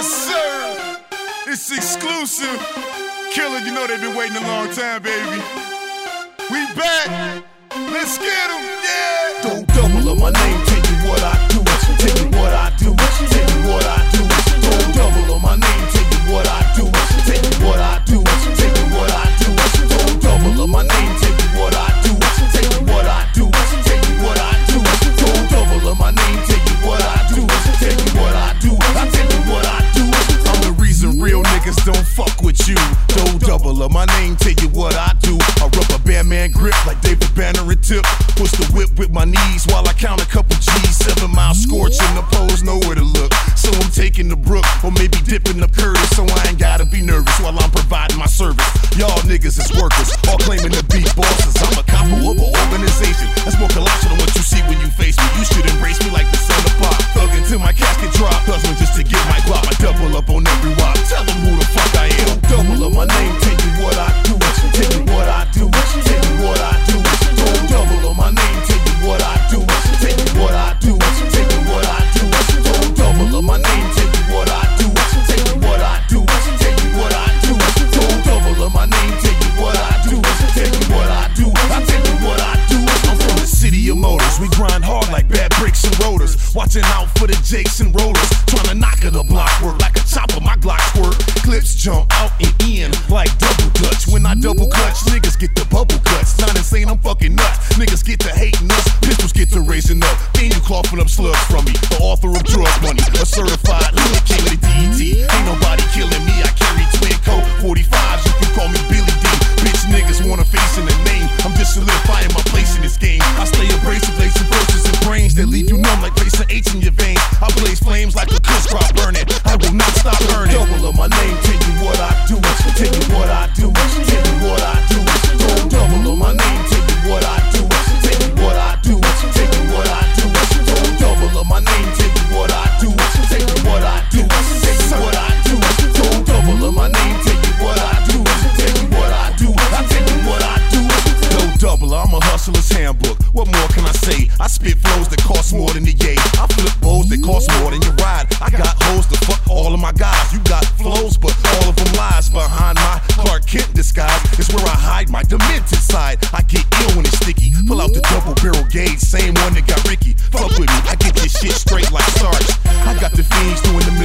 Yes, sir. It's exclusive. Killer, you know they've been waiting a long time, baby. We back. Let's get them, yeah. Don't double up my name, fuck with you. Don't double up my name, tell you what I do. I rubber band man grip like David Banner and Tip. Push the whip with my knees while I count a couple G's. Seven miles scorching the poles, nowhere to look. So I'm taking the brook or maybe dipping the Curtis. So I ain't gotta be nervous while I'm providing my service. Y'all niggas is workers, all claiming to be bosses. I'm a cop of an organization. That's more colossal than what you see when you face me. You should embrace me like the son of pop. Thug until my casket drop. Hustling just to get my guap. I double up on bricks. Watching out for the jakes and rollers. Trying to knock at the block work like a chopper. My Glock squirt. Clips jump out and in like double dutch. When I double clutch, niggas get the bubble guts. Not insane, I'm fucking nuts. Niggas get to hating us. Pistols get to raising up. Then you coughing up slugs from me. The author of drug money. A certified hood king the DET. Ain't nobody spit flows that cost more than the yay. I flip bows that cost more than your ride. I got hoes to fuck all of my guys. You got flows, but all of them lies behind my Clark Kent disguise. It's where I hide my demented side. I get ill when it's sticky. Pull out the double barrel gauge, same one that got Ricky. Fuck with me, I get this shit straight like Sarge. I got the fiends doing the